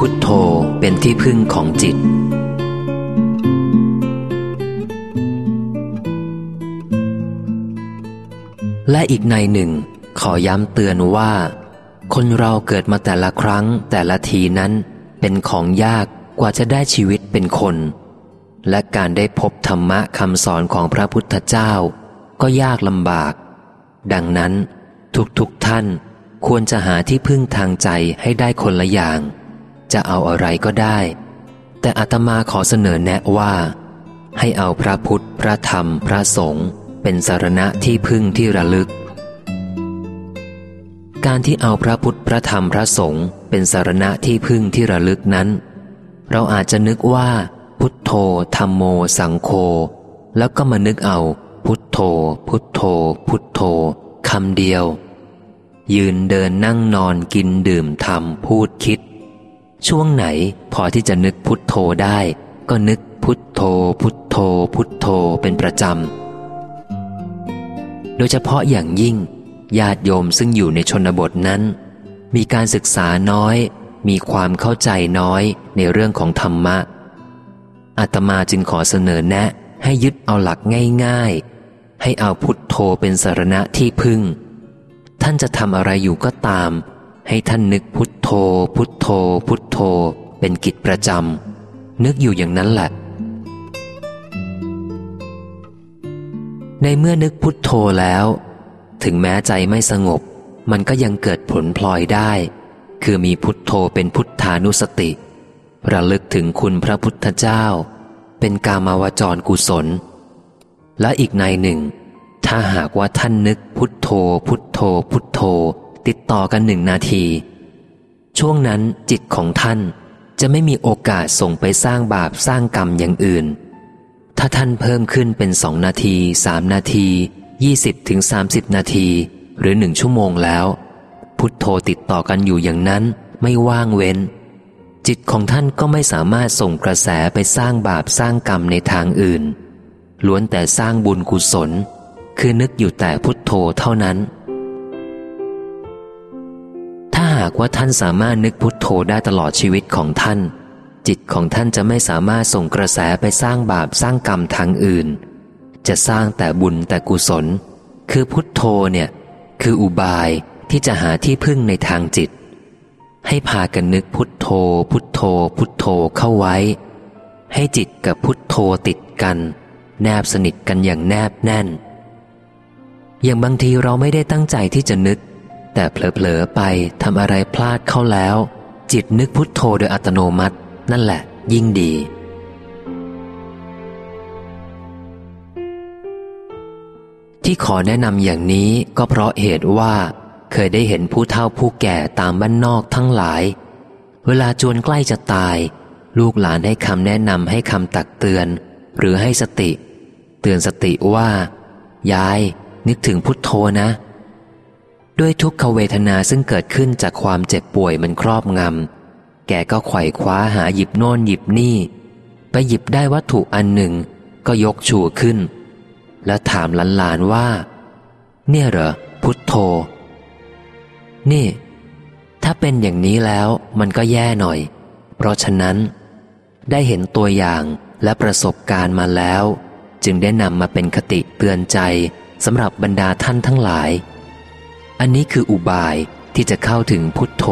พุทโธเป็นที่พึ่งของจิต และอีกในหนึ่ง ขอย้ำเตือนว่า คนเราเกิดมาแต่ละครั้งแต่ละทีนั้น เป็นของยากกว่าจะได้ชีวิตเป็นคน และการได้พบธรรมะคำสอนของพระพุทธเจ้า ก็ยากลำบาก ดังนั้นทุกๆทท่านควรจะหาที่พึ่งทางใจให้ได้คนละอย่าง จะเอาอะไรก็ได้ แต่อาตมาขอเสนอแนะว่า ให้เอาพระพุทธ พระธรรม พระสงฆ์เป็นสารณะที่พึ่งที่ระลึก การที่เอาพระพุทธ พระธรรม พระสงฆ์เป็นสารณะที่พึ่งที่ระลึกนั้น เราอาจจะนึกว่า พุทโธธรรมโม สังโฆแล้วก็มานึกเอาพุทโธ พุทโธ พุทโธคำเดียว ยืนเดินนั่งนอนกินดื่มทำพูดคิด ช่วงไหนพอที่จะนึกพุทโธได้ ก็นึกพุทโธ พุทโธ พุทโธเป็นประจำ โดยเฉพาะอย่างยิ่ง ญาติโยมซึ่งอยู่ในชนบทนั้น มีการศึกษาน้อย มีความเข้าใจน้อยในเรื่องของธรรมะอาตมาจึงขอเสนอแนะให้ยึดเอาหลักง่ายๆ ให้เอาพุทโธเป็นสารณะที่พึ่ง ท่านจะทำอะไรอยู่ก็ตาม ให้ท่านนึกพุท โธ พุทโธ พุทโธ เป็นกิจประจำนึกอยู่อย่างนั้นแหละ ในเมื่อนึกพุทโธแล้ว ถึงแม้ใจไม่สงบ มันก็ยังเกิดผลพลอยได้ คือมีพุทโธเป็นพุทธานุสติ ระลึกถึงคุณพระพุทธเจ้า เป็นกามาวจรกุศล และอีกในหนึ่ง ถ้าหากว่าท่านนึกพุทโธ พุทโธ พุทโธ ติดต่อกันหนึ่งนาที ช่วงนั้นจิตของท่านจะไม่มีโอกาสส่งไปสร้างบาปสร้างกรรมอย่างอื่น ถ้าท่านเพิ่มขึ้นเป็นสองนาทีสามนาทียี่สิบถึงสามสิบนาที หรือหนึ่งชั่วโมงแล้ว พุทโธติดต่อกันอยู่อย่างนั้นไม่ว่างเว้น จิตของท่านก็ไม่สามารถส่งกระแสไปสร้างบาปสร้างกรรมในทางอื่น ล้วนแต่สร้างบุญกุศล คือนึกอยู่แต่พุทโธเท่านั้นากว่าท่านสามารถนึกพุทโธได้ตลอดชีวิตของท่าน จิตของท่านจะไม่สามารถส่งกระแสไปสร้างบาปสร้างกรรมทางอื่น จะสร้างแต่บุญแต่กุศล คือพุทโธเนี่ยคืออุบายที่จะหาที่พึ่งในทางจิต ให้พากันนึกพุทโธ พุทโธ พุทโธเข้าไว้ ให้จิตกับพุทโธติดกัน แนบสนิทกันอย่างแนบแน่น อย่างบางทีเราไม่ได้ตั้งใจที่จะนึก แต่เผลอๆไปทำอะไรพลาดเข้าแล้ว จิตนึกพุทโธโดยอัตโนมัติ นั่นแหละ ยิ่งดี ที่ขอแนะนำอย่างนี้ก็เพราะเหตุว่า เคยได้เห็นผู้เฒ่าผู้แก่ตามบ้านนอกทั้งหลาย เวลาจวนใกล้จะตาย ลูกหลานให้คำแนะนำให้คำตักเตือน หรือให้สติ เตือนสติว่า ยาย นึกถึงพุทโธนะ ด้วยทุกขเวทนาซึ่งเกิดขึ้นจากความเจ็บป่วยมันครอบงำ แกก็ไขว่คว้าหาหยิบโน่นหยิบนี่ ไปหยิบได้วัตถุอันหนึ่ง ก็ยกชูขึ้น แล้วถามหลานๆว่า เนี่ยเหรอ พุทโธ นี่ ถ้าเป็นอย่างนี้แล้วมันก็แย่หน่อย เพราะฉะนั้น ได้เห็นตัวอย่างและประสบการณ์มาแล้ว จึงได้นำมาเป็นคติเตือนใจสำหรับบรรดาท่านทั้งหลาย อันนี้คืออุบายที่จะเข้าถึงพุทโธ